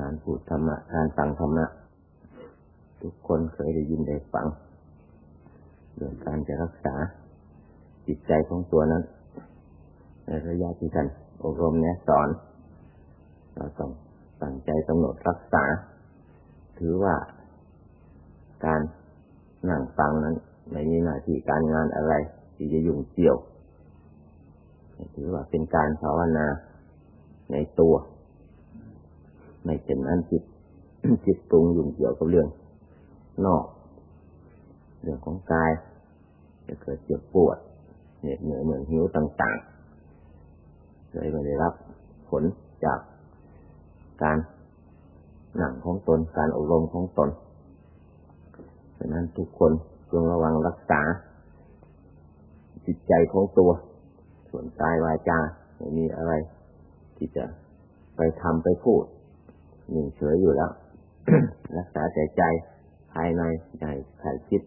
การพูดธรรมะ การฟังธรรมะ ทุกคนเคยได้ยินได้ฟังเรื่องการจะรักษาจิตใจของตัวนั้น ในระยะที่ท่านอบรมแนะสอน เราต้องตั้งใจกำหนดรักษา ถือว่าการนั่งฟังนั้นไม่มีหน้าที่การงานอะไร ที่จะยุ่งเกี่ยว ถือว่าเป็นการภาวนาในตัว ไม่เช่นนั้นจิตจิตปรุงยุ่งเกี่ยวกับเรื่อง นอก เรื่องของกาย จะเกิดเจ็บปวดเหน็ดเหนื่อยเหมือนหิวต่างๆเลยไม่ได้รับผลจากการหนังของตนการอบรมของตนดังนั้นทุกคนจงระวังรักษา จิตใจของตัว ส่วนกายวาจาไม่มีอะไร ที่จะไปทำไปพูด นิ่งเฉยอยู่แล้ว รักษาใจใจภายในใจใส่คิด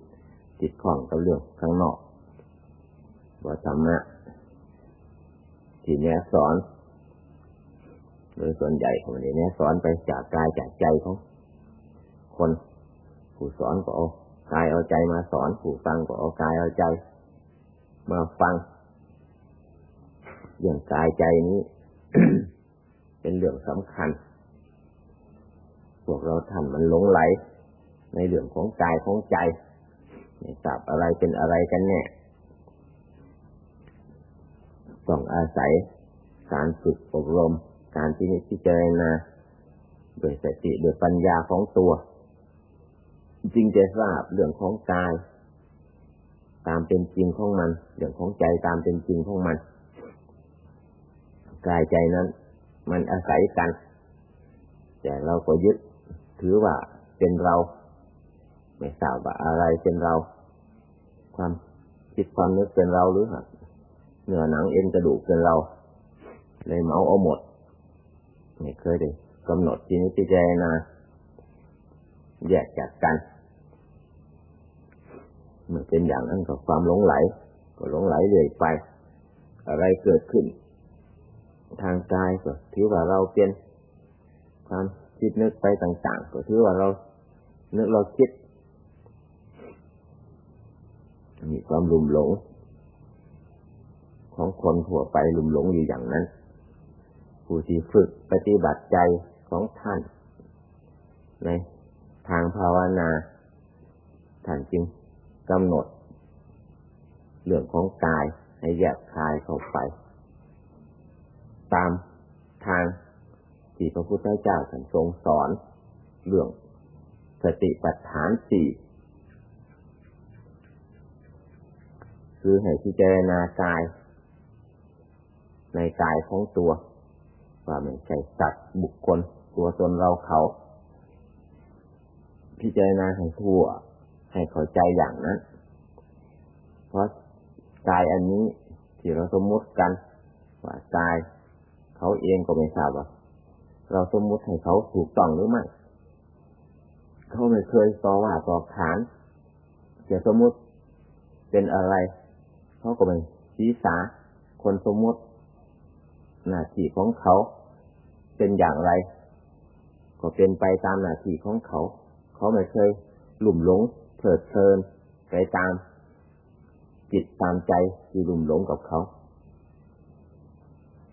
จิตของกับเรื่องข้างนอกว่าธรรมะที่แนะสอนโดยส่วนใหญ่ของนี้แนะสอนไปจากกายจากใจของคนผู้สอนก็เอากายเอาใจมาสอนผู้ฟังก็เอากายเอาใจ มาฟังเรื่องกายใจนี้ เป็นเรื่องสำคัญพ วกเราท่านมันหลงไหล ในเรื่องของกายของใจไม่ทราบอะไรเป็นอะไรกันแน่ต้องอาศัยการฝึกอบรม การที่นิจเจรณาโดยสติโดยปัญญาของตัวจริงจะทราบเรื่องของกาย ตามเป็นจริงของมัน เรื่องของใจตามเป็นจริงของมัน กายใจนั้น มันอาศัยกัน แต่เราก็ยึด ถือว่าเป็นเรา ไม่ทราบว่าอะไรเป็นเรา ความคิดความนึกเป็นเราหรือเนื้อหนังเอ็นกระดูกเป็นเราเลยเมาเอาหมดไม่เคยได้กำหนดที่นี้พิจารณาแยกจากกันเมื่อเป็นอย่างนั้นก็ความหลงไหล ก็หลงไหลเรื่อยไป อะไรเกิดขึ้น ทางกายก็ถือว่าเราเป็นความ คิดนึกไปต่าง ๆ ก็ถือว่าเรานึกเราคิด มีความลุ่มหลง ของคนทั่วไปลุ่มหลงอยู่อย่างนั้น ผู้ที่ฝึกปฏิบัติใจของท่าน ในทางภาวนา ท่านจึงกำหนด เรื่องของกายให้แยกคายเข้าไป ตามทาง ที่พระพุทธเจ้าท่านทรงสอน เรื่องสติปัฏฐานสี่คือให้พิจารณากาย ในกายของตัว ว่าไม่ใช่สัตว์บุคคล ตัวตนเราเขา พิจารณาให้ทั่ว ให้เข้าใจอย่างนั้น เพราะกายอันนี้ที่เราสมมติกัน ว่ากาย เขาเองก็ไม่ทราบว่า เราสมมุติให้เขาถูกต้องหรือไม่ เขาไม่เคยต่อว่าต่อขานจะสมมุติเป็นอะไร เขาก็ไม่ชี้สาคนสมมุติหน้าที่ของเขาเป็นอย่างไร ก็เป็นไปตามหน้าที่ของเขา เขาไม่เคยหลุ่มหลงเถิดเทินไปตามจิตตามใจที่หลุ่มหลงกับเขา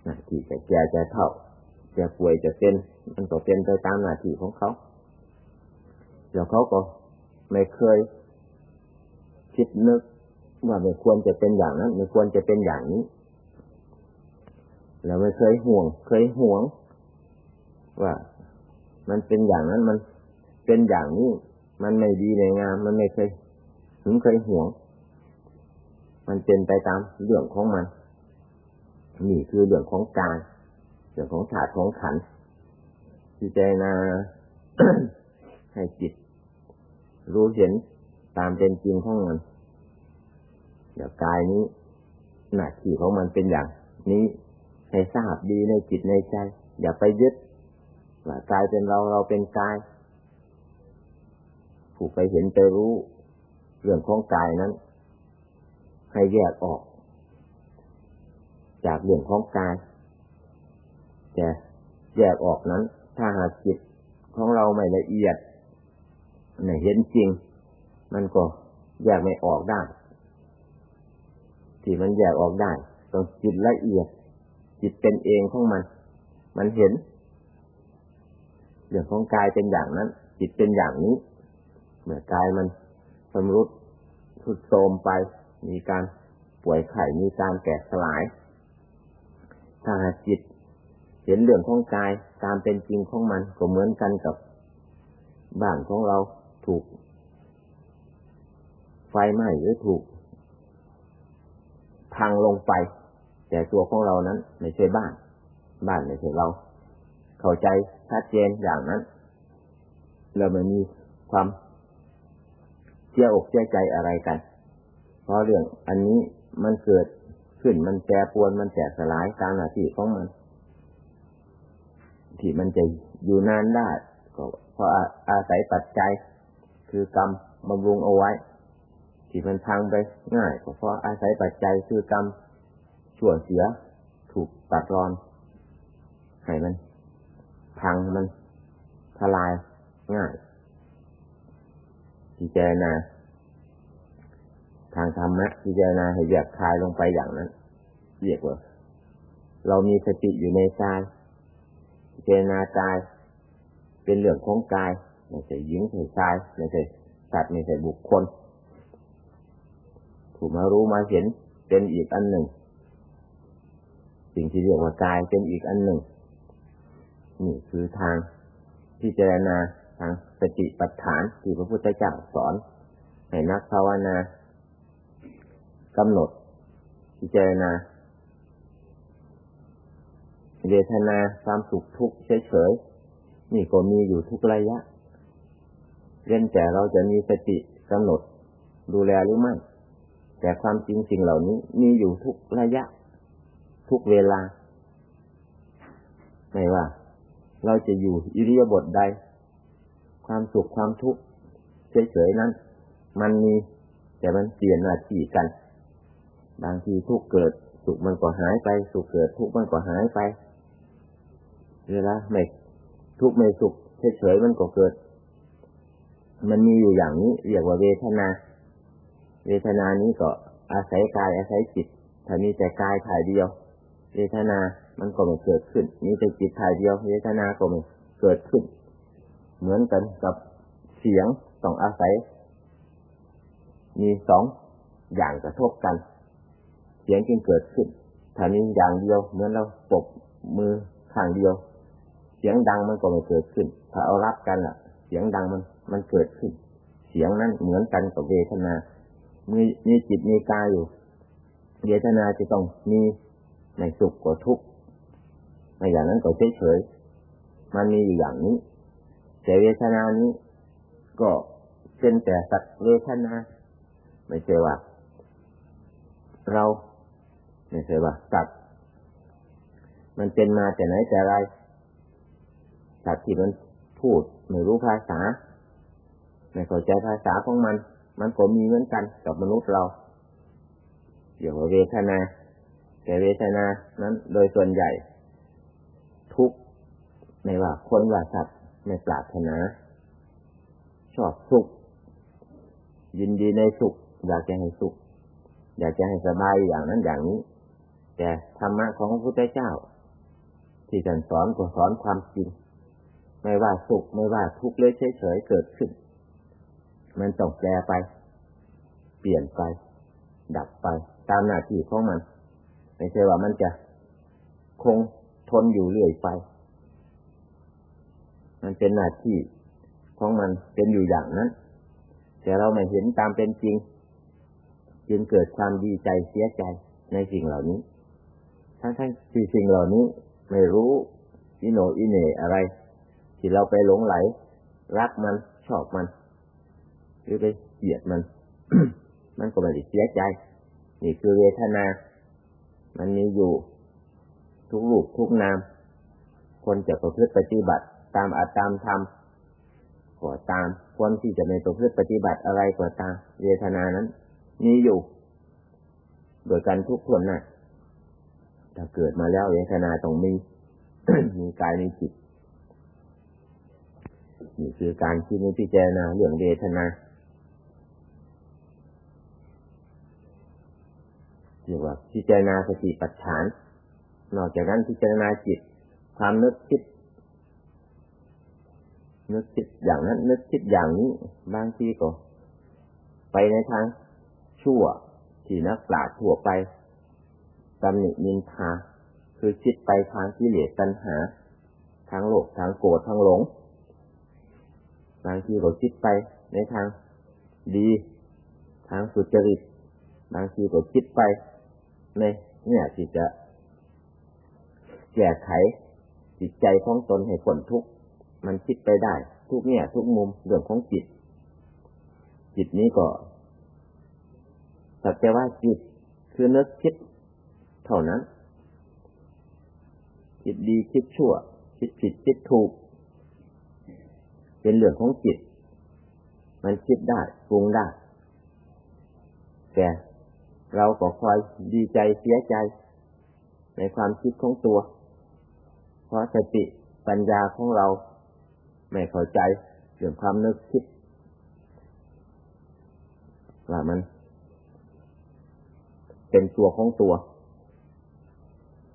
หน้าที่จะแก่จะเท่า จะป่วยจะเป็นมันก็เป็นไปตามหน้าที่ของเขาเดี๋ยวเขาก็ไม่เคยคิดนึกว่าไม่ควรจะเป็นอย่างนั้นไม่ควรจะเป็นอย่างนี้ แล้วไม่เคยห่วง เคยห่วง ว่า มันเป็นอย่างนั้นมันเป็นอย่างนี้ มันไม่ดีในงานมันไม่เคยถึงเคยห่วง มันเป็นไปตามเรื่องของมันนี่คือเรื่องของการ รื่องของถาดของขันพิจารณาให้จิต รู้เห็นตามเป็นจริงของมันเดี๋ยวกายนี้หน้าที่ของมันเป็นอย่างนี้ให้ทราบดีในจิตในใจ อย่าไปยึดว่ากายเป็นเราเราเป็นกาย ผู้ไปเห็นไปรู้ เรื่องของกายนั้น ให้แยกออก จากเรื่องของกาย จะแยกออกนั้น ถ้าหากจิตของเราไม่ละเอียดไม่เห็นจริง มันก็แยกไม่ออกได้ ที่มันแยกออกได้ต้องจิตละเอียด จิตเป็นเองของมัน มันเห็นเรื่องของกายเป็นอย่างนั้น จิตเป็นอย่างนี้ เมื่อกายมันสำรุดทุดโทรมไป มีการป่วยไข้มีการแตกสลาย ถ้าจิต เห็นเรื่องของกายตามเป็นจริงของมันก็เหมือนกันกับบ้านของเราถูก ไฟไหม้หรือถูก พังลงไป แต่ตัวของเรานั้น ไม่ใช่บ้าน บ้านไม่ใช่เรา เข้าใจชัดเจนอย่างนั้นเราไม่มีความเสียอกเสียใจอะไรกัน เพราะเรื่องอันนี้มันเกิดขึ้นมันแปรปวนมันแตกสลายตามหน้าที่ของมัน ที่มันจะอยู่นานได้ก็เพราะอาศัยปัจจัย คือกรรมบำรุงเอาไว้ ที่มันพังไปง่ายก็เพราะอาศัยปัจจัยคือกรรมชั่วเสียถูกตัดรอนให้มันพังมันทลายง่ายพิจารณาทางธรรมะพิจารณาให้แยกคายลงไปอย่างนั้นเรียกว่า เรามีสติอยู่ในกาย จารณากาย เป็นเรื่องของกายไม่ใช่หญิงไม่ใช่ชายไม่ใช่สัตว์ไม่ใช่บุคคลถูกมารู้มาเห็นเป็นอีกอันหนึ่ง สิ่งที่เรียกว่ากายเป็นอีกอันหนึ่ง นี่คือทางพิจารณาทางสติปัฏฐานที่พระพุทธเจ้าสอนให้นักภาวนากำหนดพิจารณา เวทนาความสุขทุกข์เฉยๆนี่ก็มีอยู่ทุกระยะเว้นแต่เราจะมีสติกำหนด ดูแลหรือไม่ แต่ความจริงสิ่งเหล่านี้มีอยู่ทุกระยะ ทุกเวลา ไม่ว่า เราจะอยู่อิริยาบถใด ความสุขความทุกข์เฉยๆนั้น มันมี แต่มันเปลี่ยนหน้าที่กัน บางทีทุกเกิด สุขมันก็หายไป สุขเกิดทุกมันก็หายไป เวลาไม่ทุกไม่สุขเฉยๆมันก็เกิด มันมีอยู่อย่างนี้เรียกว่าเวทนา เวทนานี้ก็อาศัยกายอาศัยจิต ถ้ามีแต่กายถ่ายเดียว เวทนามันก็ไม่เกิดขึ้น มีแต่จิตถ่ายเดียว เวทนาก็ไม่เกิดขึ้น เหมือนกันกับเสียงต้องอาศัย มีสองอย่างกระทบกัน เสียงจึงเกิดขึ้น ถ้ามีอย่างเดียวเหมือนเราปบมือข้างเดียว เสียงดังมันก็ไม่เกิดขึ้น ถ้าเอารับกันล่ะ เสียงดังมันมันเกิดขึ้น เสียงนั้นเหมือนกันกับเวทนา มีมีจิตมีกายอยู่ เวทนาจะต้องมีในสุขกว่าทุกข์ในอย่างนั้นก็เฉยเฉยมันมีอยู่อย่างนี้ แต่เวทนานี้ก็เป็นแต่สัตว์เวทนาไม่ใช่ว่า เราไม่ใช่ว่าสัตว์มันเป็นมาแต่ไหนแต่ไร สัตว์ที่มันพูดไม่รู้ภาษาไม่เข้าใจภาษาของมัน มันก็มีเหมือนกันกับมนุษย์เราเกี่ยวเวทนาแต่เวทนานั้น โดยส่วนใหญ่ ทุกไม่ว่าคนว่าสัตว์ไม่ปรารถนา ชอบสุข ยินดีในสุข อยากจะให้สุข อยากจะให้สบายอย่างนั้นอย่างนี้ แต่ธรรมะของพระพุทธเจ้า ที่ท่านสอนก็สอนความจริง ไม่ว่าสุขไม่ว่าทุกข์เลยเฉยๆเกิดขึ้น มันต้องแปรไป เปลี่ยนไป ดับไป ตามหน้าที่ของมัน ไม่ใช่ว่ามันจะคงทนอยู่เรื่อยไป มันเป็นหน้าที่ของมันเป็นอยู่อย่างนั้นแต่เราไม่เห็นตามเป็นจริง จึงเกิดความดีใจเสียใจในสิ่งเหล่านี้ ทั้งทั้งที่สิ่งเหล่านี้ไม่รู้อิโนอิเนอะไร ที่เราไปหลงไหล รักมันชอบมัน หรือไปเกลียดมัน มันก็ไม่ได้เสียใจ นี่คือเวทนา มันมีอยู่ ทุกรูปทุกนาม คนจะประพฤติปฏิบัติ ตามอาตามธรรมก็ตามคนที่จะไม่ประพฤติปฏิบัติอะไรก็ตาม เวทนานั้น มีอยู่ โดยการทุกข์ทวนหน้าถ้าเกิดมาแล้วเวทนาต้องมี มีกายมีจิต นี่คือการที่มีพิจารณาเรื่องเวทนาเรียกว่าพิจารณาสติปัฏฐาน นอกจากนั้นพิจารณาจิต ความนึกคิด นึกคิดอย่างนั้น นึกคิดอย่างนี้ บางทีก็ ไปในทางชั่วที่นักปราชญ์ทั่วไปตำหนินินทาคือคิดไปทางที่เหลือตัณหา ทางโลภทางโกรธทางหลง บางทีก็คิดไปในทางดี ทางสุจริต บางทีก็คิดไปในเนี่ยที่จะแก้ไขจิตใจของตนให้พ้นทุกข์มันคิดไปได้ ทุกเนี่ย ทุกมุมเรื่องของจิต จิตนี้ก็สัจจะว่าจิตคือนึกคิดเท่านั้น คิดดีคิดชั่ว คิดผิดคิดถูก เป็นเรื่องของจิต มันคิดได้ปรุงได้ แต่เราก็คอยดีใจเสียใจ ในความคิดของตัว เพราะสติปัญญาของเรา ไม่เข้าใจเรื่องความนึกคิดว่ามัน เป็นตัวของตัว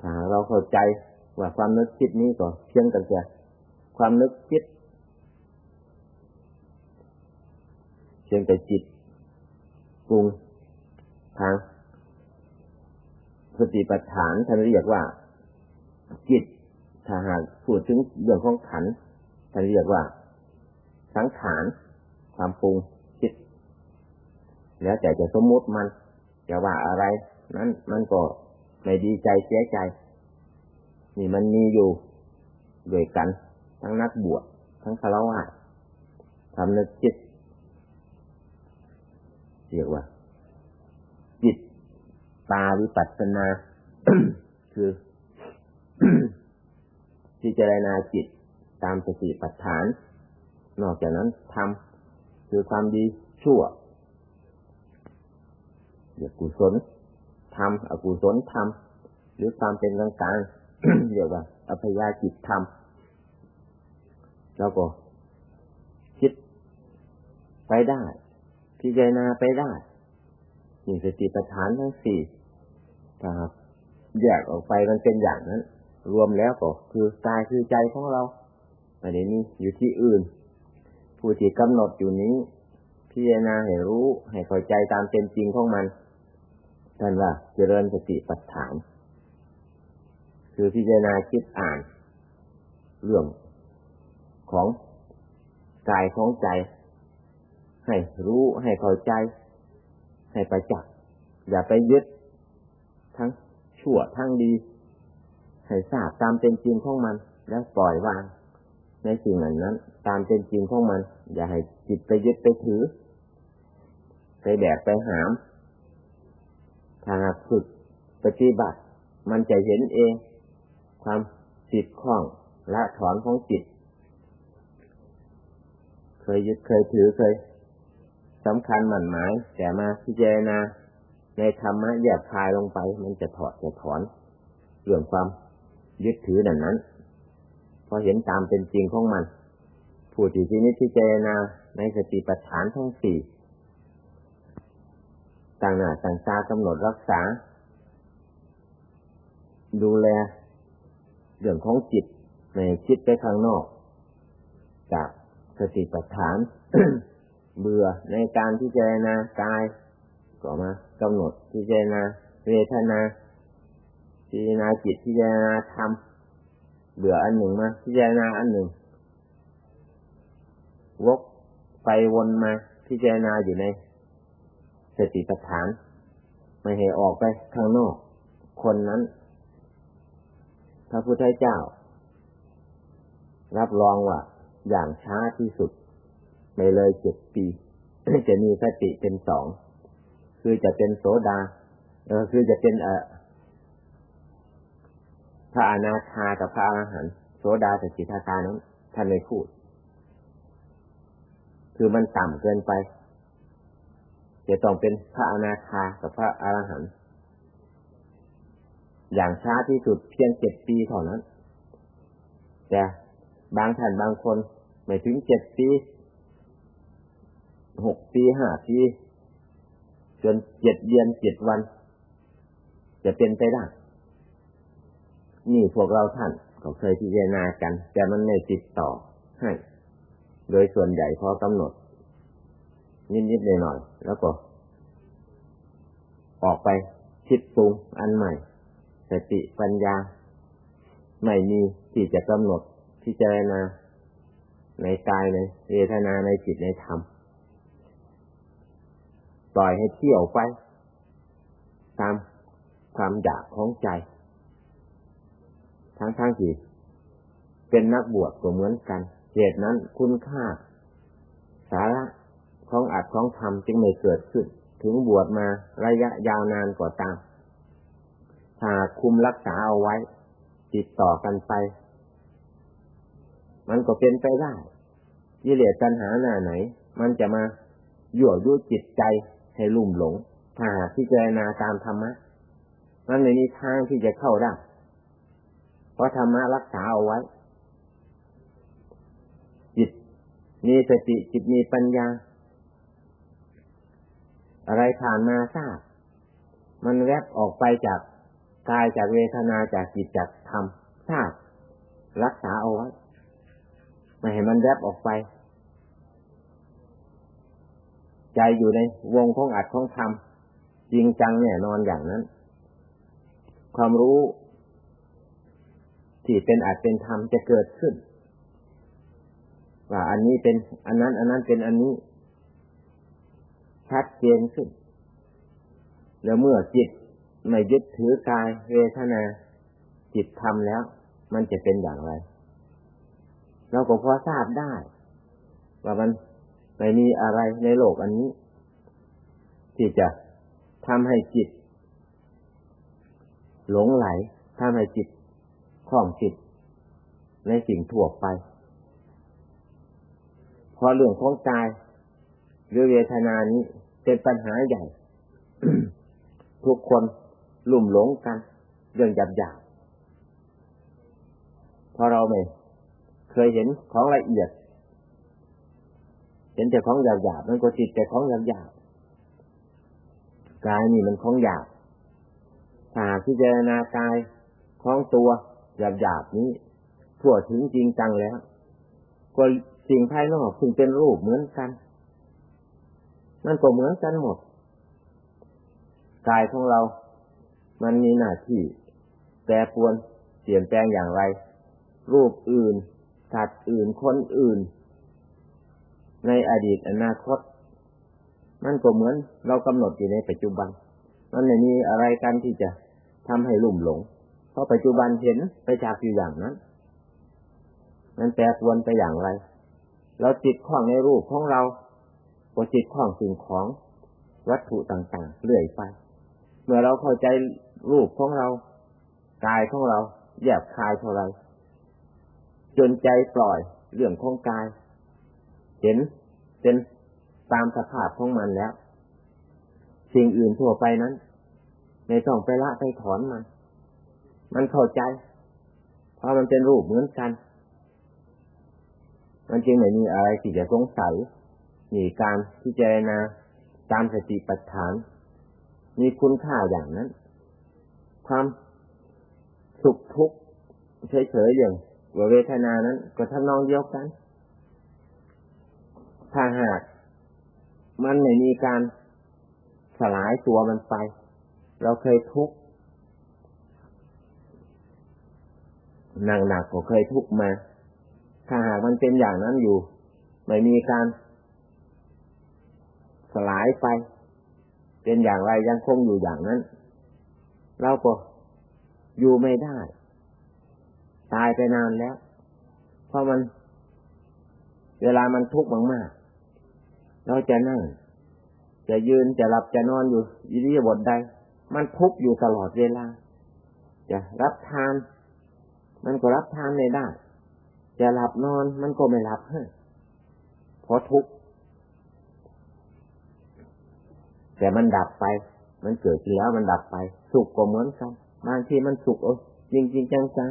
ถ้าเราเข้าใจว่าความนึกคิดนี้ก็เพียงแต่ความนึกคิด พียงแต่จิตปรุงทางสติปัฏฐานท่านเรียกว่า จิตถ้าหากพูดถึงเรื่องของขันท่านเรียกว่า สังขารความปรุงคิดแล้วแต่จะสมมติมันจะว่าอะไรนั้นมันก็ไม่ดีใจเสียใจ นี่มันมีอยู่ด้วยกัน ทั้งนักบวชทั้งคารวะทำนึกจิต เรียกว่า จิตตาวิปัสสนา คือพิจารณาจิตตามสติปัฏฐาน นอกจากนั้นทำคือความดีชั่วเรียกกุศลทำอกุศลทำหรือความเป็นกลางกลางเรียกว่าอัพยาจิตทำแล้วก็คิดไปได้ พิจารณาไปได้นี่สติปัฏฐานทั้งสี่ถ้าแยกออกไปมันเป็นอย่างนั้น รวมแล้วก็คือกายคือใจของเราไม่ได้มีอยู่ที่อื่น ผู้ที่กำหนดอยู่นี้ พิจารณาให้รู้ให้เข้าใจตามเป็นจริงของมันท่านว่าเจริญสติปัฏฐาน คือพิจารณาคิดอ่าน เรื่องของกายของใจ ให้รู้ให้เข้าใจ ให้ไปจับอย่าไปยึด ทั้งชั่วทั้งดี ให้ทราบตามเป็นจริงของมัน แล้วปล่อยวาง ในสิ่งนั้นนั้น ตามเป็นจริงของมัน อย่าให้จิตไปยึดไปถือ ไปแบกไปหามถ้าหากฝึกปฏิบัติ มันจะเห็นเอง ความจิตคล้องละถอนของจิต เคยยึดเคยถือเคย สำคัญหมั่นหมาย แต่มาพิจารณาในธรรมะแยบคายลงไป มันจะถอดจะถอนเรื่องความยึดถือดังนั้นพอเห็นตามเป็นจริงของมัน ผู้ที่ที่นี้พิจารณาในสติปัฏฐานทั้งสี่ต่างหน้าต่างตากำหนดรักษา ดูแลเรื่องของจิตในคิดไปข้างนอก จากสติปัฏฐาน เบื่อในการพิจารณากายก็มากำหนดพิจารณาเวทนาพิจารณาจิตพิจารณาธรรมเบื่ออันหนึ่งมาพิจารณาอันหนึ่ง วกไปวนมาพิจารณาอยู่ในสติปัฏฐาน ไม่ให้ออกไปข้างนอก คนนั้นพระพุทธเจ้า รับรองว่าอย่างช้าที่สุด ไม่เลยเจ็ดปี จะมีสติเป็นสอง คือจะเป็นโสดา เออคือจะเป็นเออพระอนาคากับพระอรหันต์โสดาแต่สิทาคานั้นท่านไม่พูด คือมันต่ำเกินไป จะต้องเป็นพระอนาคากับพระอรหันต์อย่างช้าที่สุดเพียงเจ็ดปีเท่านั้น แต่บางท่านบางคนไม่ถึงเจ็ดปี หกปีห้าปีจนเจ็ดเดือนเจ็ดวัน จะเป็นไปได้ นี่พวกเราท่านเขาเคยพิจารณากัน แต่มันไม่ติดต่อให้ โดยส่วนใหญ่พอกำหนด นิดๆหน่อยๆแล้วก็ ออกไปคิดปรุงอันใหม่ สติปัญญา ไม่มีที่จะกำหนดพิจารณาในกายในเวทนาในจิตในธรรม ปล่อยให้เที่ยวไป ตามความอยากของใจ ทั้งทั้งที่เป็นนักบวชก็เหมือนกันเหตุนั้นคุณค่า สาระของอัดของธรรมจึงไม่เกิดขึ้น ถึงบวชมาระยะยาวนานกว่าตามหากคุมรักษาเอาไว้ ติดต่อกันไป มันก็เป็นไปได้ยิเลสตัณหาหน้าไหน มันจะมายั่วยุจิตใจ ให้ลุ่มหลงถ้าพิจารณาตามธรรมะ มันไม่มีทางที่จะเข้าได้ เพราะธรรมะรักษาเอาไว้ จิตมีสติจิตมีปัญญา อะไรผ่านมาทราบ มันแวบออกไปจากกายจากเวทนาจากจิตจากธรรมทราบ รักษาเอาไว้ไม่ให้มันแวบออกไป ใจอยู่ในวงของอัดของธรรมจริงจังแน่นอนอย่างนั้น ความรู้ ที่เป็นอัดเป็นธรรมจะเกิดขึ้น ว่าอันนี้เป็นอันนั้น อันนั้นเป็นอันนี้ชัดเจนขึ้น แล้วเมื่อจิตไม่ยึดถือกายเวทนา จิตทำแล้ว มันจะเป็นอย่างไร เราก็พอทราบได้ ว่ามัน ไม่มีอะไรในโลกอันนี้ ที่จะทำให้จิต หลงไหลทำให้จิตคล่องจิต ในสิ่งทั่วไป พอเรื่องของกายหรือเวทนานี้เป็นปัญหาใหญ่ ทุกคนลุ่มหลงกัน เรื่องหยาบหยาบพอเราไม่เคยเห็นของละเอียด เห็นแต่ของหยาบหยาบมันก็ติดแต่ของหยาบหยาบกายนี่มันของหยาบถ้าพิจารณากายของตัวหยาบหยาบนี้ทั่วถึงจริงจังแล้ว ก็สิ่งภายนอกซึ่งเป็นรูปเหมือนกัน มันก็เหมือนกันหมดกายของเรา มันมีหน้าที่แปรปวนเปลี่ยนแปลงอย่างไร รูปอื่นสัตว์อื่นคนอื่น ในอดีตอนาคต มันก็เหมือนเรากำหนดอยู่ในปัจจุบัน มันไม่มีอะไรกันที่จะทำให้ลุ่มหลง เพราะปัจจุบันเห็นไปจากอยู่อย่างนั้น มันแปรปวนไปอย่างไร เราจิตข้องในรูปของเราก็จิตข้องสิ่งของวัตถุต่างๆเรื่อยไป เมื่อเราเข้าใจรูปของเรากายของเราแยบคายเท่าไรจนใจปล่อยเรื่องของกาย เห็นเป็นตามสภาพของมันแล้ว สิ่งอื่นทั่วไปนั้นไม่ต้องไปละไปถอนมัน มันเข้าใจ เพราะมันเป็นรูปเหมือนกัน มันจึงไม่มีอะไรที่จะสงสัยมีการพิจารณาตามสติปัฏฐาน มีคุณค่าอย่างนั้น ความสุขทุกข์เฉยๆอย่างเวทนานั้น ก็ทำนองเดียวกัน ถ้าหากมันไม่มีการสลายตัวมันไป เราเคยทุกข์หนักหนักก็เคยทุกข์มา ถ้าหากมันเป็นอย่างนั้นอยู่ ไม่มีการสลายไป เป็นอย่างไรยังคงอยู่อย่างนั้น เราก็อยู่ไม่ได้ ตายไปนานแล้ว เพราะมัน เวลามันทุกข์มากๆ เราจะนั่ง จะยืนจะหลับจะนอนอยู่อิริยาบถใด มันทุกอยู่ตลอดเวลา จะรับทาน มันก็รับทานไม่ได้ จะหลับนอนมันก็ไม่หลับให้เพราะทุกข์แต่มันดับไป มันเกิดขึ้นแล้วมันดับไป สุขก็เหมือนกันบางทีมันสุขเออจริงจริงจังจัง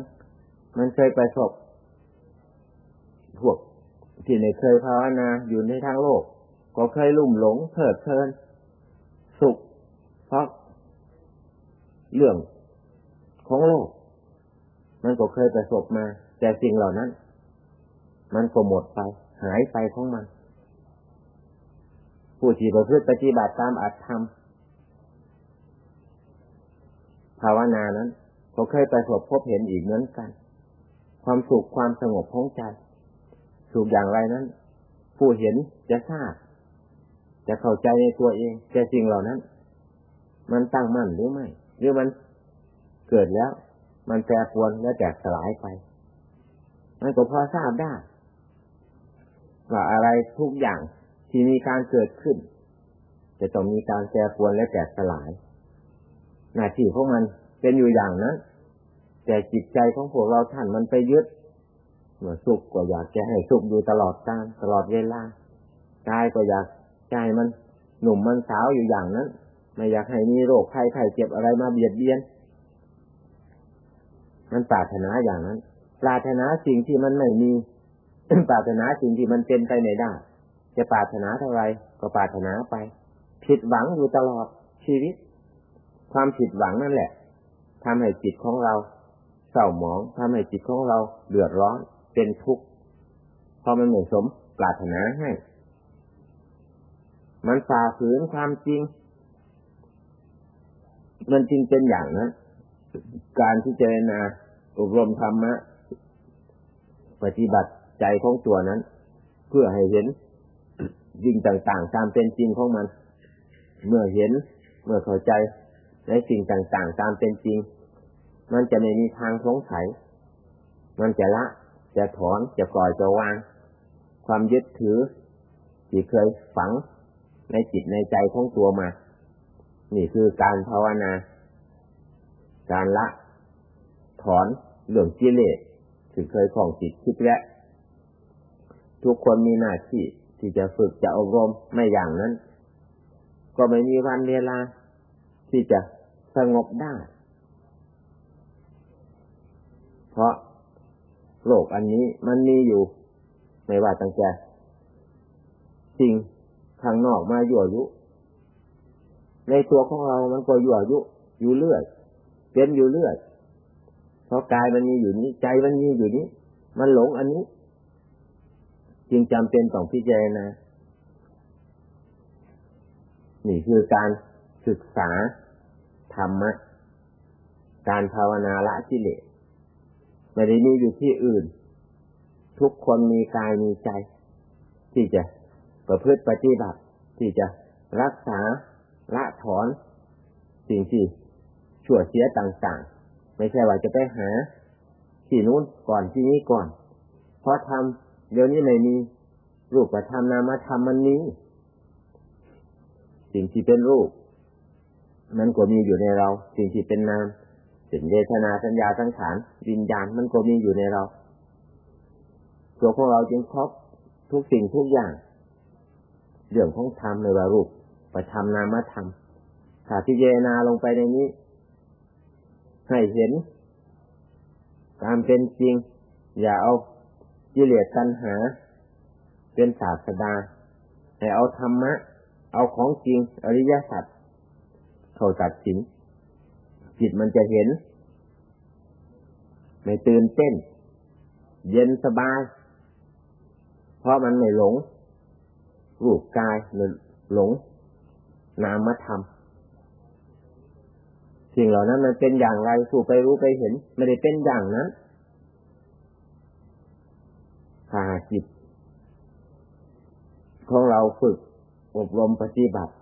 มันเคยไปสบพวกที่ไม่เคยภาวนาอยู่ในทางโลก ก็เคยลุ่มหลงเพิดเพลิน สุขเพราะเรื่องของโลก มันก็เคยประสบมา แต่สิ่งเหล่านั้น มันก็หมดไป หายไปของมัน ผู้ที่ประพฤติปฏิบัติตามอัตธรรมภาวนานั้นก็เคยประสบพบเห็นอีกเหมือนกัน ความสุขความสงบของใจสุขอย่างไรนั้น ผู้เห็นจะทราบ จะเข้าใจในตัวเองแต่สิ่งเหล่านั้น มันตั้งมั่นหรือไม่ หรือมันเกิดแล้ว มันแปรปรวนและแตกสลายไป มันก็พอทราบได้ว่าอะไรทุกอย่างที่มีการเกิดขึ้น จะต้องมีการแปรปรวนและแตกสลาย หน้าที่ของมันเป็นอยู่อย่างนั้น แต่จิตใจของพวกเราท่านมันไปยึดเมื่อสุขก็อยากจะให้สุขอยู่ตลอดการตลอดเวลากายก็อยาก ใจมันหนุ่มมันสาวอยู่อย่างนั้น ไม่อยากให้มีโรคภัยไข้เจ็บอะไรมาเบียดเบียน มันปรารถนาอย่างนั้น ปรารถนาสิ่งที่มันไม่มีปรารถนาสิ่งที่มันเป็นไปไม่ได้ จะปรารถนาเท่าไรก็ปรารถนาไป ผิดหวังอยู่ตลอดชีวิต ความผิดหวังนั่นแหละทำให้จิตของเราเศร้าหมองทำให้จิตของเราเดือดร้อนเป็นทุกข์พอมันไม่สมปรารถนาให้ มันฝ่าฝืนความจริง มันจริงเป็นอย่างนั้น การที่เจรนาอบรมธรรมะ ปฏิบัติใจของตัวนั้น เพื่อให้เห็นยิ่งต่างๆ ตามเป็นจริงของมัน เมื่อเห็นเมื่อเข้าใจในสิ่งต่างๆ ตามเป็นจริง มันจะไม่มีทางสงสัย มันจะละ จะถอน จะปล่อย จะวาง ความยึดถือที่เคยฝัง ในจิตในใจของตัวมา นี่คือการภาวนา การละ ถอนเรื่องกิเลสที่เคยของจิตคิดและทุกคนมีหน้าที่ที่จะฝึกจะอบรมไม่อย่างนั้น ก็ไม่มีวันเวลาที่จะสงบได้ เพราะโลกอันนี้มันมีอยู่ ไม่ว่าตั้งแต่สิ่ง ข้างนอกมายั่วยุ ในตัวของเรามันก็ยั่วยุ อยู่เรื่อยเป็นอยู่เรื่อยเพราะกายมันมีอยู่นี้ ใจมันมีอยู่นี้ มันหลงอันนี้ จึงจำเป็นต้องพิจารณานี่คือการศึกษาธรรมะ การภาวนาละกิเลสไม่ได้มีอยู่ที่อื่น ทุกคนมีกายมีใจ ที่จะ ประพฤติปฏิบัติที่จะรักษาละถอน สิ่งที่ชั่วเสียต่างๆ ไม่ใช่ว่าจะไปหา ที่นู้นก่อนที่นี้ก่อน เพราะทำเดี๋ยวนี้ไม่มีรูปธรรมนามธรรมมันนี้ สิ่งที่เป็นรูป มันก็มีอยู่ในเรา สิ่งที่เป็นนามสิ่งเวทนาสัญญาสังขารวิญญาณมันก็มีอยู่ในเราตัวของเราจึงครอบทุกสิ่งทุกอย่าง เรื่องของธรรมในวารูปประธรรมนามธรรมถ้าพิจารณาลงไปในนี้ ให้เห็น ตามเป็นจริง อย่าเอากิเลสตัณหา เป็นศาสดาให้เอาธรรมะ เอาของจริง อริยสัจเข้าตัดสินจิตมันจะเห็น ไม่ตื่นเต้น เย็นสบาย เพราะมันไม่หลง รูปกายหรือหลง นามธรรมสิ่งเหล่านั้นมันเป็นอย่างไรสู่ไปรู้ไปเห็น ไม่ได้เป็นอย่างนั้นถ้าจิตของเราฝึกอบรมปฏิบัติ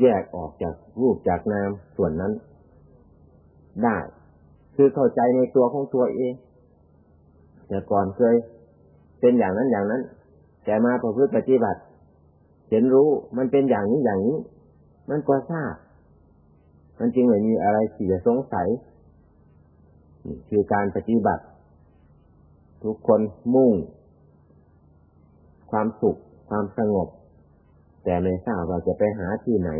แยกออกจากรูปจากนามส่วนนั้น ได้ คือเข้าใจในตัวของตัวเองแต่ก่อนเคยเป็นอย่างนั้นอย่างนั้น แต่มาพอพืติปฏิบัติ เห็นรู้มันเป็นอย่างนี้อย่างนี้ มันก็ทราบ มันจริงไม่มีอะไรที่จะสงสัยนี่คือการปฏิบัติ ทุกคนมุ่ง ความสุข ความสงบ แต่ไม่ทราบว่าจะไปหาที่ไหน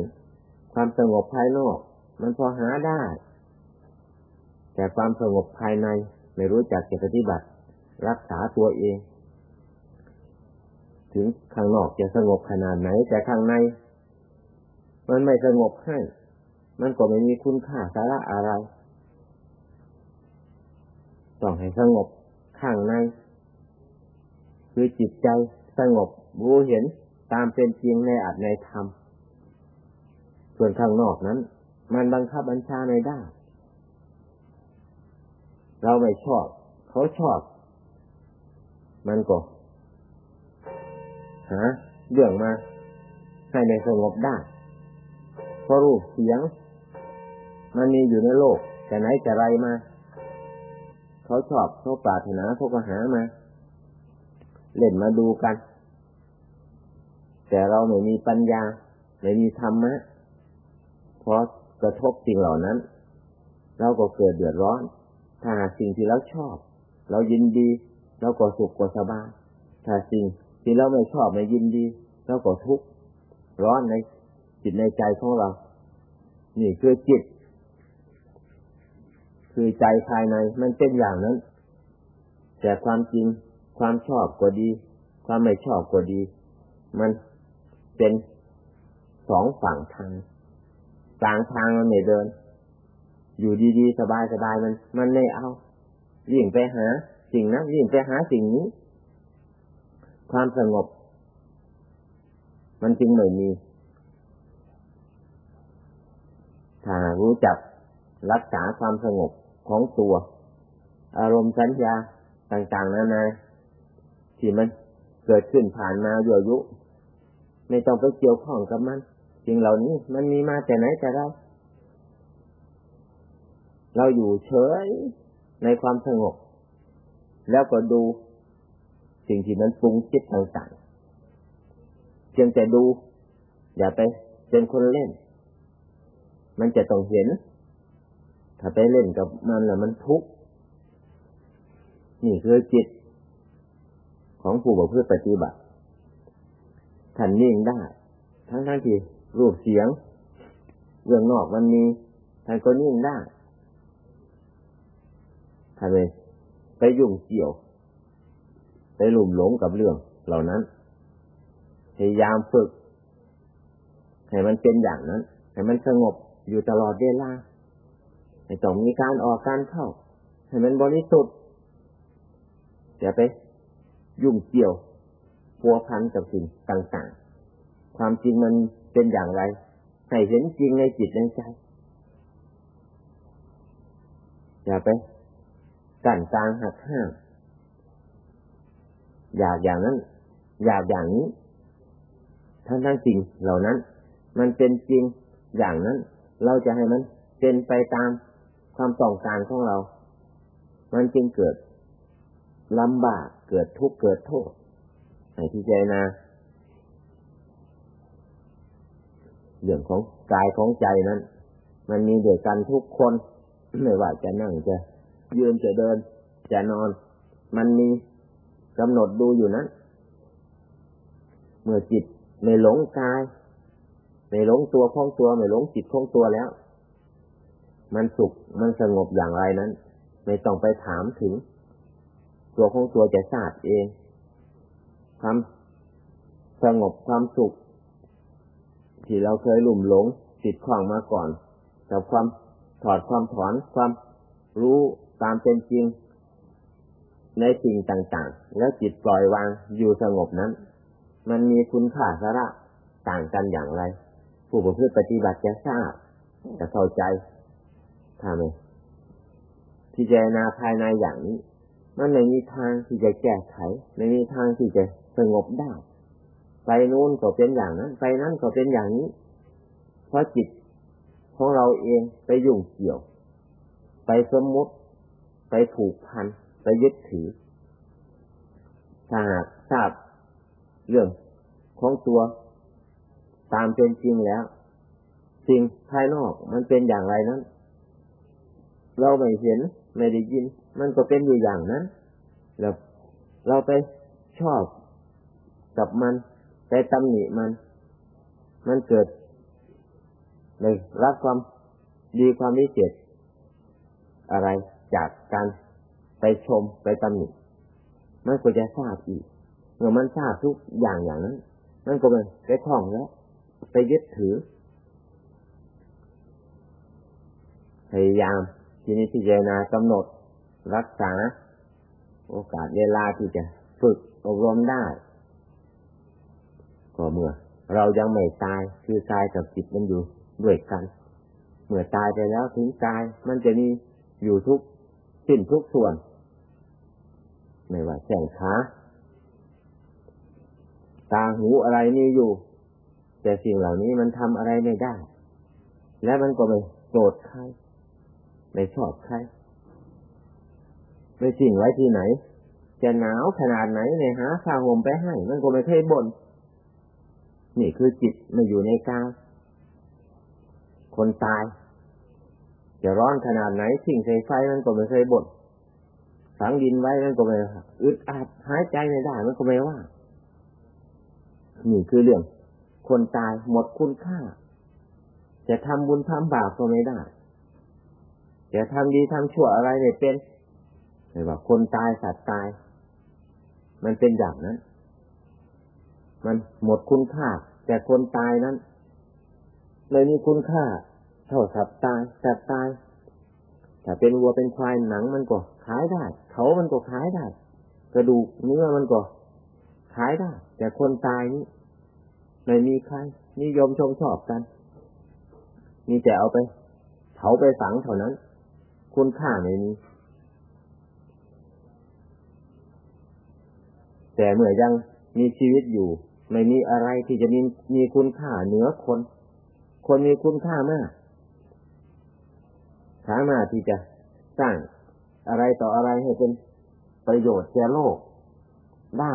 ความสงบภายนอก มันพอหาได้ แต่ความสงบภายในไม่รู้จักจะปฏิบัติ รักษาตัวเอง ถึงข้างนอกจะสงบขนาดไหน แต่ข้างใน มันไม่สงบให้ มันก็ไม่มีคุณค่าสาระอะไรต้องให้สงบข้างใน คือจิตใจสงบรู้เห็นตามเป็นจริงในอัตในธรรม ส่วนข้างนอกนั้น มันบังคับบัญชาในได้ เราไม่ชอบ เขาชอบ มันก็ หาเรื่องมาให้ในสงบได้เพราะรูปเสียง มันมีอยู่ในโลก แต่ไหนจะไรมา เขาชอบเขาปรารถนาเขาก็หามา เล่นมาดูกัน แต่เราไม่มีปัญญา ไม่มีธรรมะเพราะกระทบสิ่งเหล่านั้น เราก็เกิดเดือดร้อน ถ้าสิ่งที่เราชอบ เรายินดี เราก็สุขก็สบายถ้าสิ่ง ที่เราไม่ชอบไม่ยินดีเราก็ทุกข์ร้อนในจิตในใจของเรา นี่คือจิต คือใจภายในมันเป็นอย่างนั้น แต่ความจริงความชอบก็ดี ความไม่ชอบก็ดี มันเป็นสองฝั่งทางกลางทางมันไม่เดิน อยู่ดีๆ สบายๆมัน มันไม่เอายิ่งไปหาสิ่งนั้นยิ่งไปหาสิ่งนี้ ความสงบ มันจึงไม่มีถ้ารู้จักรักษาความสงบของตัว อารมณ์สัญญาต่างๆนานาที่มันเกิดขึ้นผ่านมาอยู่ยุ ไม่ต้องไปเกี่ยวข้องกับมันสิ่งเหล่านี้มันมีมาแต่ไหนแต่ไรเราอยู่เฉยในความสงบ แล้วก็ดู สิ่งที่มันปรุงจิตต่างๆเพียงแต่ดู อย่าไปเป็นคนเล่น มันจะต้องเห็น ถ้าไปเล่นกับมันแล้วมันทุกข์นี่คือจิตของผู้บวชปฏิบัติท่านนิ่งได้ ทั้งทั้งที่รูปเสียง เรื่องนอกมันมีท่านก็นิ่งได้ท่านไปไปยุ่งเกี่ยว ไปหลุ่มหลงกับเรื่องเหล่านั้น พยายามฝึก ให้มันเป็นอย่างนั้น ให้มันสงบอยู่ตลอดเวลาให้ต้องมีการออกการเข้า ให้มันบริสุทธิ์อย่าไปยุ่งเกี่ยวพัวพันกับสิ่งต่าง ๆ ความจริงมันเป็นอย่างไร ให้เห็นจริงในจิตในใจ อย่าไปกันกลางหักห้าม อยากอย่างนั้น อยากอย่างนี้ ทั้งทั้งจริงเหล่านั้น มันเป็นจริงอย่างนั้น เราจะให้มันเป็นไปตามความต้องการของเรา มันจึงเกิดลำบากเกิดทุกข์เกิดโทษให้พิจารณาเรื่องของกายของใจนั้น มันมีเดียวกันทุกคน ไม่ว่าจะนั่งจะยืนจะเดิน จะนอน มันมี กำหนดดูอยู่นั้น เมื่อจิตไม่หลงกาย ไม่หลงตัวของตัว ไม่หลงจิตของตัวแล้ว มันสุข มันสงบอย่างไรนั้น ไม่ต้องไปถามถึง ตัวของตัวจะทราบเองความสงบความสุข ที่เราเคยหลุ่มหลงจิตคล้องมาก่อน กับความถอดความถอนความรู้ตามเป็นจริง ในสิ่งต่างๆ แล้วจิตปล่อยวางอยู่สงบนั้น มันมีคุณค่าสาระต่างกันอย่างไร ผู้ประพฤติปฏิบัติจะทราบจะเข้าใจทำไมพิจารณาภายในอย่างนี้ มันไม่มีทางที่จะแก้ไข ไม่มีทางที่จะสงบได้ไปนู้นก็เป็นอย่างนั้น ไปนั้นก็เป็นอย่างนี้ เพราะจิตของเราเองไปยุ่งเกี่ยว ไปสมมติ ไปผูกพัน ไปยึดถือ ถ้าหากทราบเรื่องของตัวตามเป็นจริงแล้ว สิ่งภายนอกมันเป็นอย่างไรนั้น เราไม่เห็นไม่ได้ยิน มันก็เป็นอยู่อย่างนั้น แล้วเราไปชอบกับมัน ไปตำหนิมัน มันเกิดในรับความดีความวิเศษอะไรจากการ ไปชมไปตำหนิมันก็จะทราบอีกเมื่อมันทราบทุกอย่างอย่างนั้นนั่นก็ไม่ไปคล้องแล้ว ไปยึดถือ พยายามที่นี้ที่เจนากำหนด รักษา โอกาสเวลาที่จะฝึกอบรมได้ก็เมื่อ เรายังไม่ตายคือกายกับจิตมันอยู่ด้วยกัน เมื่อตายไปแล้วถึงกายมันจะมีอยู่ทุกสิ้นทุกส่วน ไม่ว่าแขงขาตาหูอะไรนี่อยู่ แต่สิ่งเหล่านี้มันทำอะไรไม่ได้ และมันก็ไม่โกรธใครไม่ชอบใครไม่สิ่งไว้ที่ไหน จะหนาวขนาดไหนเนี่ยหาผ้าห่มไปให้ มันก็ไม่เคยบ่นนี่คือจิตมันอยู่ในกายคนตาย จะร้อนขนาดไหนสิ่งใส่ไฟมันก็ไม่เคยบ่น ฝังดินไว้มันก็ไม่อึดอัดหายใจไม่ได้มันก็ไม่ว่า นี่คือเรื่อง คนตายหมดคุณค่า จะทำบุญทำบาปก็ไม่ได้ จะทำดีทำชั่วอะไรไม่เป็นไม่ว่า คนตายสัตว์ตาย มันเป็นอย่างนั้น มันหมดคุณค่า แต่คนตายนั้นเลยมีคุณค่า เท่าสัตว์ตายสัตว์ตายถ้าเป็นวัวเป็นควายหนังมันก็ขายได้ เขามันก็ขายได้ กระดูกเนื้อมันก็ขายได้ แต่คนตายนี่ไม่มีใครนิยมชมชอบกัน มีแต่เอาไปเผาไปฝังเท่านั้น คุณค่าไม่มีแต่เมื่อยังมีชีวิตอยู่ ไม่มีอะไรที่จะมีมีคุณค่าเหนือคน คนมีคุณค่ามากสามารถที่จะสร้าง อะไรต่ออะไรให้เป็นประโยชน์แก่โลกได้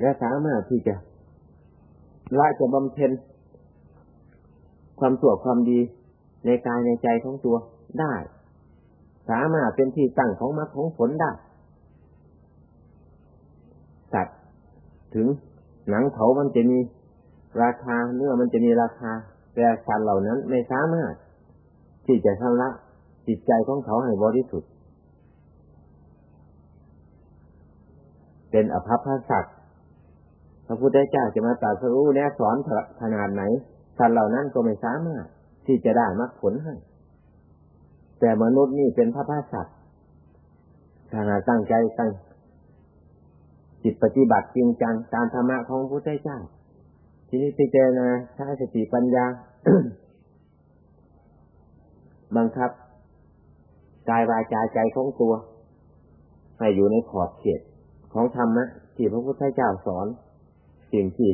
และสามารถที่จะละจะบำเพ็ญความสั่วความดีในกายในใจของตัวได้ สามารถเป็นที่ตั้งของมรรคของผลได้สัตว์ถึงหนังเขามันจะมีราคาเนื้อมันจะมีราคา แต่สัตว์เหล่านั้นไม่สามารถที่จะชำระจิตใจของเขาให้บริสุทธิ์ เป็นอภัพพสัตว์พระพุทธเจ้าจะมาตรัสรู้แนะสอนขนาดไหนสัตว์เหล่านั้นก็ไม่สามารถที่จะได้มรรคผลให้ แต่มนุษย์นี่เป็นพระพสัตว์ถ้าตั้งใจตั้งจิตปฏิบัติจริงจังตามธรรมะของพระพุทธเจ้า ทีนี้พิจารณาใช้สติปัญญา บังคับกายวาจาใจของตัว ให้อยู่ในขอบเขต ของธรรมะที่พระพุทธเจ้าสอน สิ่งที่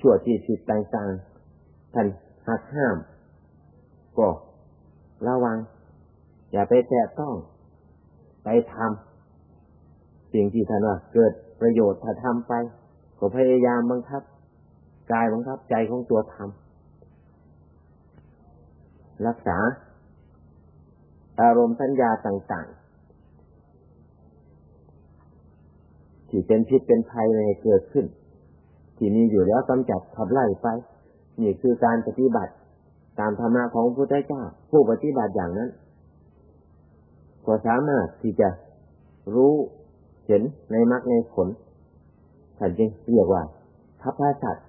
ชั่วที่ผิดต่างๆท่านหักห้ามก็ระวัง อย่าไปแตะต้อง ไปทำสิ่งที่ท่านว่าเกิดประโยชน์ถ้าทำไป ก็พยายามบังคับกายบังคับใจของตัวทำรักษาอารมณ์สัญญาต่าง ที่เป็นพิษเป็นภัยในเกิดขึ้น ที่มีอยู่แล้วกำจัดขับไล่ไป นี่คือการปฏิบัติ ตามธรรมะของพระพุทธเจ้า ผู้ปฏิบัติอย่างนั้นก็สามารถที่จะรู้เห็นในมรรคในผลท่านจึงเรียกว่าทัพพระสัตว์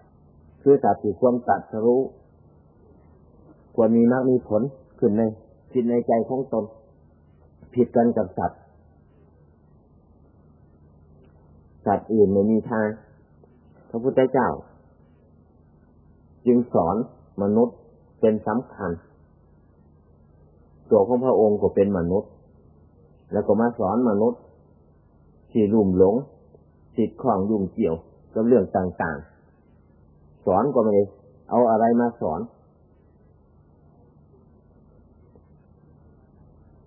คือสัตว์ที่ความตัดรู้ควรมีมรรคมีผลขึ้นในจิตในใจของตน ผิดกันกับสัตว์ สัตว์อื่นไม่มีทาง พระพุทธเจ้า จึงสอนมนุษย์เป็นสำคัญ ตัวของพระองค์ก็เป็นมนุษย์ แล้วก็มาสอนมนุษย์ ที่ลุ่มหลงติดข้องยุ่งเกี่ยวกับเรื่องต่างๆ สอนก็ไม่เอาอะไรมาสอน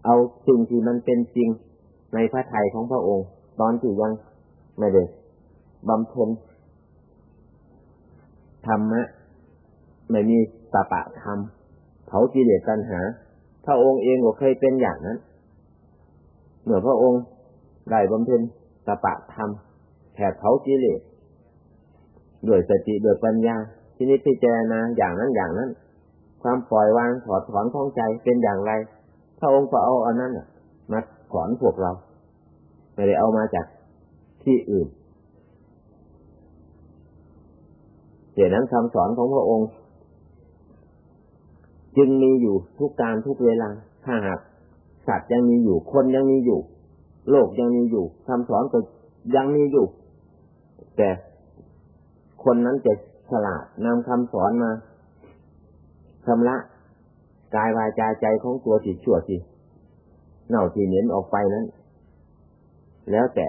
เอาสิ่งที่มันเป็นจริงในพระทัยของพระองค์ ตอนที่ยัง ไม่ได้บำเพ็ญธรรมะไม่มีตปะธรรมเผากิเลสตัณหา พระองค์เองก็เคยเป็นอย่างนั้นเมื่อพระองค์ได้บำเพ็ญตปะธรรมแผดเผากิเลสด้วยสติด้วยปัญญาที่นี้พิจารณาอย่างนั้นอย่างนั้น ความปล่อยวางถอดถอนของใจเป็นอย่างไร พระองค์ก็เอาอันนั้นมาสอนพวกเรา ไม่ได้เอามาจาก ที่อื่นเหตุนั้นคำสอนของพระองค์ จึงมีอยู่ทุกการทุกเวลา ถ้าหากสัตว์ยังมีอยู่ คนยังมีอยู่ โลกยังมีอยู่คำสอนก็ยังมีอยู่ แต่คนนั้นจะฉลาดนำคำสอนมาชำระกายวาจาใจของตัวสิชั่วสิเน่าที่เหม็นออกไปนั้น แล้วแต่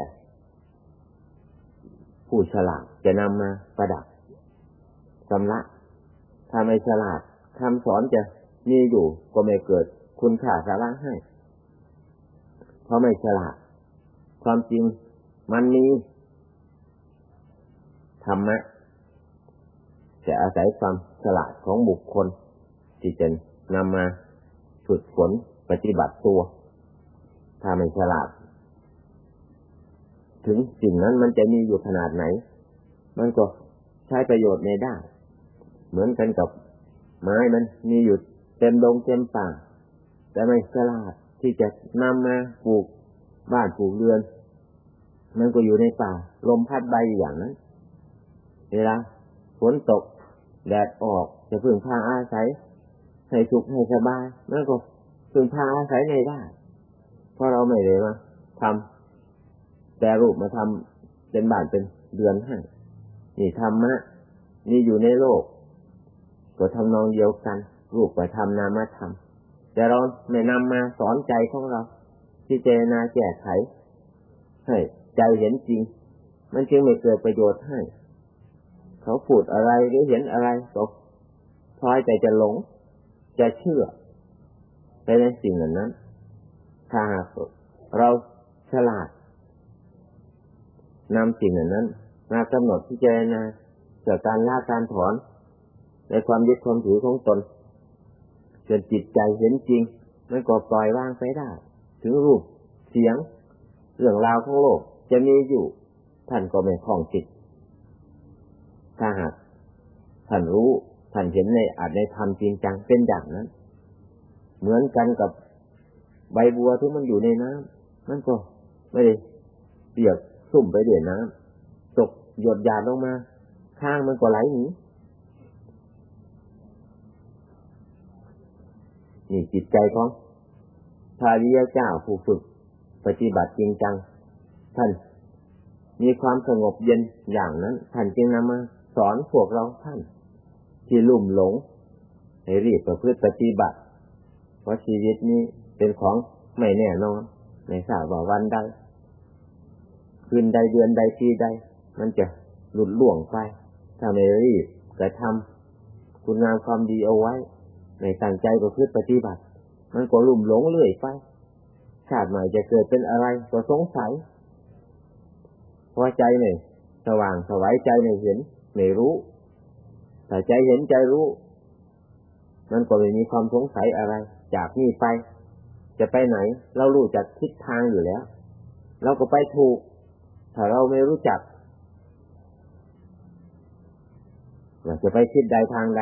ผู้ฉลาดจะนำมาประดับชำระถ้าไม่ฉลาดคำสอนจะมีอยู่ก็ไม่เกิดคุณค่าสาระให้ เพราะไม่ฉลาด ความจริงมันมีธรรมะจะอาศัยความฉลาดของบุคคล ที่จะนำมาฝึกฝนปฏิบัติตัว ถ้าไม่ฉลาด ถึงสิ่งนั้นมันจะมีอยู่ขนาดไหน มันก็ใช้ประโยชน์ไม่ได้ เหมือนกันกับไม้มันมีอยู่เต็มดงเต็มป่า แต่ไม่ฉลาดที่จะนำมาปลูกบ้านปลูกเรือน มันก็อยู่ในป่า ลมพัดใบอย่างนั้น เวลาฝนตก แดดออกจะพึ่งพาอาศัยให้สุขให้สบายมันก็พึ่งพาอาศัยไม่ได้ เพราะเราไม่ได้มาทำ แต่รูปมาทำเป็นบ้านเป็นเดือนให้นี่ธรรมะนี่อยู่ในโลก ก็ทำนองเดียวกัน รูปไปทำนามธรรมแต่เราไม่นำมาสอนใจของเราที่เจนาแก้ไขให้ใจเห็นจริง มันจึงไม่เกิดประโยชน์ให้ เขาพูดอะไรหรือเห็นอะไรก็พลอยใจจะหลง จะเชื่อไปในสิ่งเหล่านั้น ถ้าหากเราฉลาด นำสิ่งเหล่านั้น มากำหนดที่เจนาเกิดการละการถอน ในความยึดความถือของตนจนจิตใจเห็นจริงมันก็ปล่อยวางไปได้ ถึงรูปเสียง เรื่องราวของโลกจะมีอยู่ ท่านก็ไม่คล้องจิตถ้าหากท่านรู้ท่านเห็นในอาจในธรรมจริงจังเป็นอย่างนั้น เหมือนกันกับใบบัวที่มันอยู่ในน้ำมันก็ไม่ได้เปียก สุ่มไปเดือดน้ำตกหยดหยาดลงมา ข้างมันก็ไหลหนีนี่จิตใจของพระริยเจ้าผู้ฝึก ปฏิบัติจริงจัง ท่าน มีความสงบเย็นอย่างนั้น ท่านจึงนำมาสอนพวกเราท่าน ที่ลุ่มหลงให้รีบประพฤติปฏิบัติเพราะชีวิตนี้เป็นของไม่แน่นอนไม่ทราว่าวันใด คืนใดเดือนใดปีใด มันจะหลุดล่วงไป ถ้าไม่รีบกระทำคุณงามความดีเอาไว้ในตั้งใจประพฤติปฏิบัติ มันก็ลุ่มหลงเรื่อยไปชาติใหม่จะเกิดเป็นอะไรก็สงสัยเพอใจเนี่ยสว่างสวายใจเนี่เห็นไม่รู้แต่ใจเห็นใจรู้ มันก็ไม่มีความสงสัยอะไร จากนี่ไป จะไปไหน เรารู้จักทิศทางอยู่แล้ว เราก็ไปถูก ถ้าเราไม่รู้จักเราจะไปทิศใดทางใด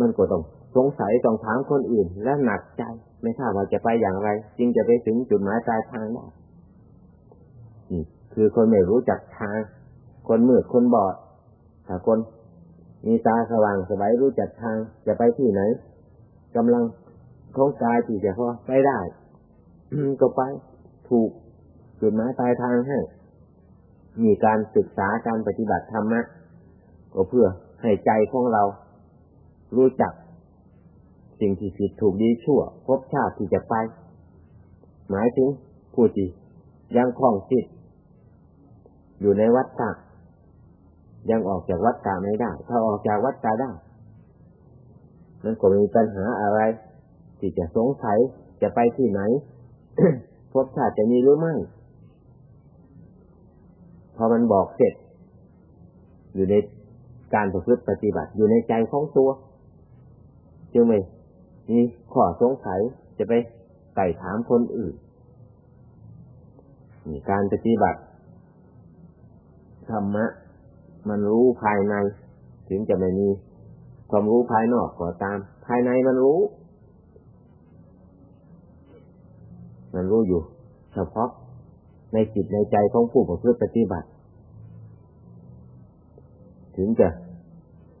มันก็ต้องสงสัยต้องถามคนอื่น และหนักใจ ไม่ทราบว่าจะไปอย่างไร จึงจะไปถึงจุดหมายปลายทางได้คือคนไม่รู้จักทาง คนมืดคนบอดถ้าคนมีตาสว่างสบายรู้จักทาง จะไปที่ไหนกำลังของกายที่จะพอไปได้ ก็ไปถูก จุดหมายปลายทางให้ มีการศึกษาการปฏิบัติธรรมะก็เพื่อให้ใจของเรารู้จัก สิ่งที่ผิดถูกดีชั่วพบชาติที่จะไป หมายถึงผู้ที่ยังคล่องจิตอยู่ในวัฏฏะยังออกจากวัฏฏะไม่ได้ ถ้าออกจากวัฏฏะได้มันก็มีปัญหาอะไร ที่จะสงสัยจะไปที่ไหน พบชาติจะมีหรือไม่ อมันบอกเสร็จ อยู่ในการประพฤติปฏิบัติอยู่ในใจของตัว จึงไม่มีข้อสงสัยจะไปไต่ถามคนอื่นมีการปฏิบัติธรรมะ มันรู้ภายใน ถึงจะไม่มีความรู้ภายนอกก็ตาม ภายในมันรู้ มันรู้อยู่ เฉพาะในจิตในใจของผู้ประพฤติปฏิบัติ ถึงจะ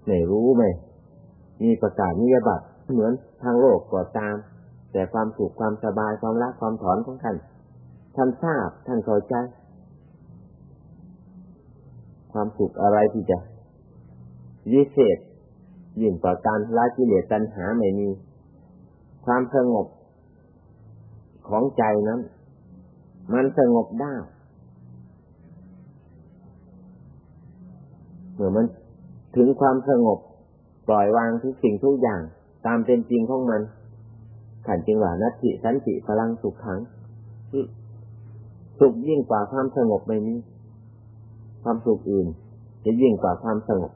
ไม่รู้ไหมมีประกาศนิยบัตรเหมือนทางโลกก็ตาม แต่ความสุขความสบายความรักความถอนของท่านท่านทราบท่านเข้าใจ ความสุขอะไรที่จะวิเศษยิ่งกว่าการละกิเลสตัณหาไม่มี ความสงบของใจนั้น มันสงบได้ เมื่อมันถึงความสงบปล่อยวางทุกสิ่งทุกอย่าง ตามเป็นจริงของมันขันจริงว่านัตติสันติพลังสุขขังสุขยิ่งกว่าความสงบไม่มีความสุขอื่น จะยิ่งกว่าความสงบ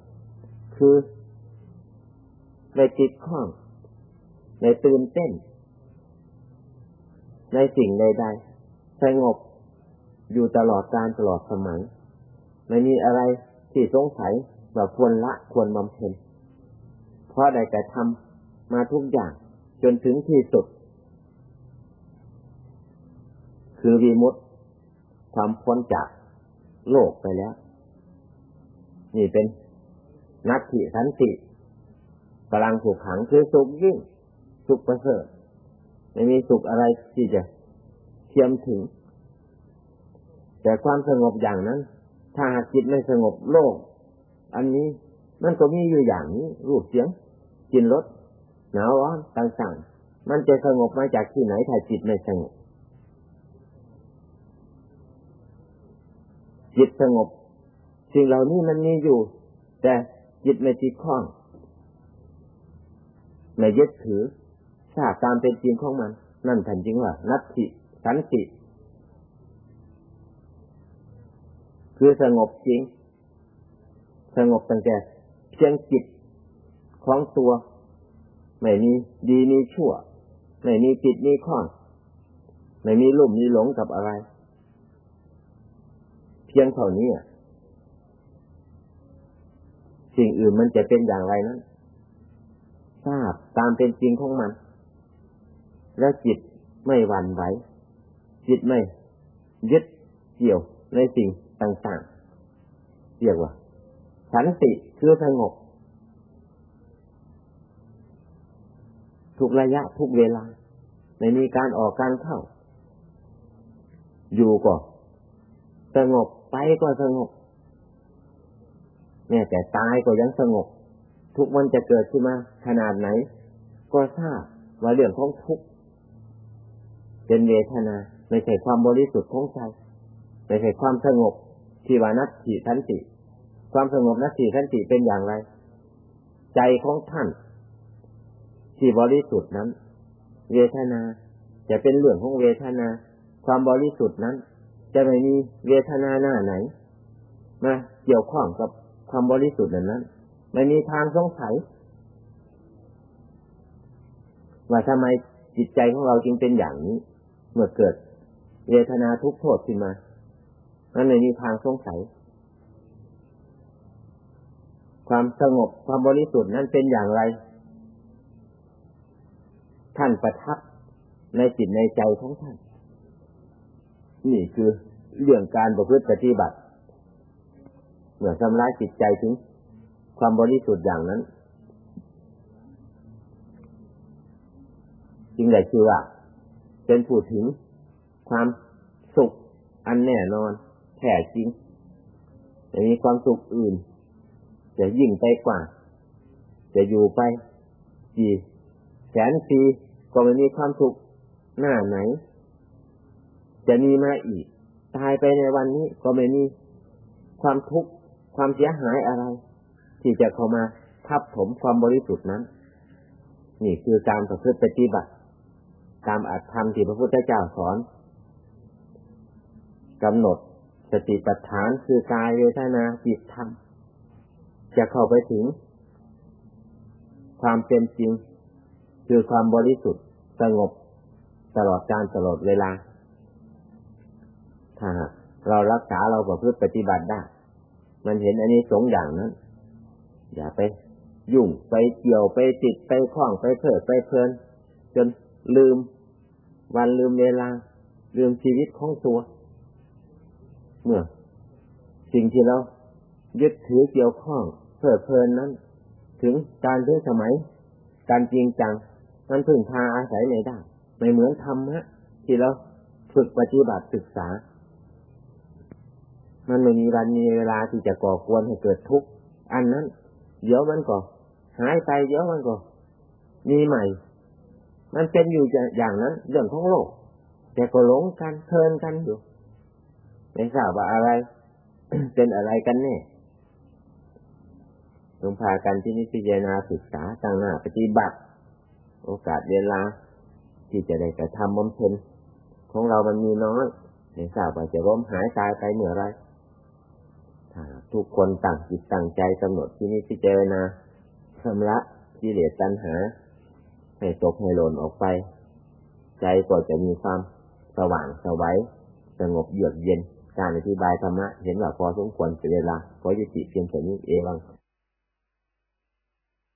คือในจิตข้อง ในตื่นเต้น ในสิ่งใดๆสงบอยู่ตลอดการตลอดสมัยไม่มีอะไร ที่สงสัยว่าควรละควรบำเพ็ญเพราะได้แต่ทำมาทุกอย่างจนถึงที่สุด คือวีมุตความพ้นจากโลกไปแล้ว นี่เป็นนัตถิสันติพลังผูกขังคือสุขยิ่ง สุขประเสริฐไม่มีสุขอะไรที่จะเทียมถึง แต่ความสงบอย่างนั้น ถ้าหากจิตไม่สงบโลก อันนี้มันก็มีอยู่อย่างนี้ รูปเสียงกินรสหนาวร้อนต่างๆ มันจะสงบมาจากที่ไหนถ้าจิตไม่สงบ จิตสงบ สิ่งเหล่านี้มันมีอยู่ แต่จิตไม่ติดข้องไม่ยึดถือทราบตามเป็นจริงของมัน นั่นท่านจริงว่านัตติสันติ คือสงบจริง สงบตั้งแต่เพียงจิตของตัว ไม่มีดีมีชั่ว ไม่มีจิตมีข้องไม่มีลุ่มมีหลงกับอะไร เพียงเท่านี้สิ่งอื่นมันจะเป็นอย่างไรนั้นทราบตามเป็นจริงของมัน แล้วจิตไม่หวั่นไหวจิตไม่ยึดเกี่ยวในสิ่ง ต่างๆ เรียกว่า สันติคือสงบ ทุกระยะทุกเวลา ไม่มีการออกการเข้า อยู่ก็สงบไปก็สงบแม้แต่ตายก็ยังสงบ ทุกมันจะเกิดขึ้นมา ขนาดไหน ก็ทราบว่าเรื่องของทุกเป็นเวทนา ไม่ใช่ความบริสุทธิ์ของใจ ไม่ใช่ความสงบ ที่ว่านัตถิทันติ ความสงบนัตถิทันติเป็นอย่างไร ใจของท่าน ที่บริสุทธิ์นั้น เวทนาจะเป็นเรื่องของเวทนา ความบริสุทธิ์นั้น จะไม่มีเวทนาหน้าไหนมาเกี่ยวข้องกับความบริสุทธิ์นั้น ไม่มีทางสงสัยว่าทำไมจิตใจของเราจึงเป็นอย่างนี้ เมื่อเกิดเวทนาทุกโทษขึ้นมา นั้นไม่มีทางสงสัย ความสงบความบริสุทธิ์นั้นเป็นอย่างไร ท่านประทับในจิตในใจของท่าน นี่คือเรื่องการประพฤติปฏิบัติ เมื่อทำร้ายจิตใจถึง ความบริสุทธิ์อย่างนั้น จึงได้ชื่อว่าเป็นผู้ถึงความสุขอันแน่นอน แท้จริงจะมีความสุขอื่น จะยิ่งไปกว่า จะอยู่ไปกี่แสนปีก็ไม่มีความสุขหน้าไหน จะมีมาอีก ตายไปในวันนี้ก็ไม่มีความทุกข์ความเสียหายอะไร ที่จะเข้ามาทับถมความบริสุทธิ์นั้น นี่คือการประพฤติปฏิบัติ ตามอัตธรรมที่พระพุทธเจ้าสอนกำหนด สติปัฏฐานคือกายเวทนาจิตธรรม จะเข้าไปถึง ความเป็นจริง คือความบริสุทธิ์สงบตลอดการตลอดเวลา ถ้าเรารักษาเราประพฤติปฏิบัติได้ มันเห็นอันนี้สงอย่างนั้น อย่าไป ยุ่งไปเกี่ยวไปติดไปคล้องไปเพลิดไปเพลิน จนลืมวันลืมเวลา ลืมชีวิตของตัว เมื่อ สิ่งที่เรายึดถือเกี่ยวข้องเพลิดเพลินนั้น ถึงการเรื่องสมัย การจริงจังมันพึ่งพาอาศัยไม่ได้ไม่เหมือนธรรมะที่เราฝึกปฏิบัติศึกษา มันไม่มีวันมีเวลาที่จะก่อกวนให้เกิดทุกข์อันนั้น เดี๋ยวมันก็หายไปเดี๋ยวมันก็มีใหม่ มันเป็นอยู่อย่างนั้นเรื่องของโลก แต่ก็หลงกันเพลินกันอยู่ ไม่ทราบว่าอะไร เป็นอะไรกันแน่จงพากันที่นิพพานาศึกษาตั้งหน้าปฏิบัติ โอกาสเวลา ที่จะได้กระทำบำเพ็ญของเรามันมีน้อยไม่ทราบว่าจะล้มหายตายไปเมื่อไรถ้าทุกคนตั้งจิตตั้งใจกำหนดที่นี้พิจารณาชำระกิเลสตัณหา ให้ตกให้หล่นออกไป ใจก็จะมีความสว่างสวัยสงบเยือกเย็น การอธิบายธรรมะเห็นว่าพอสมควรเสียเวลาขอยุติเพียงแค่นี้เอง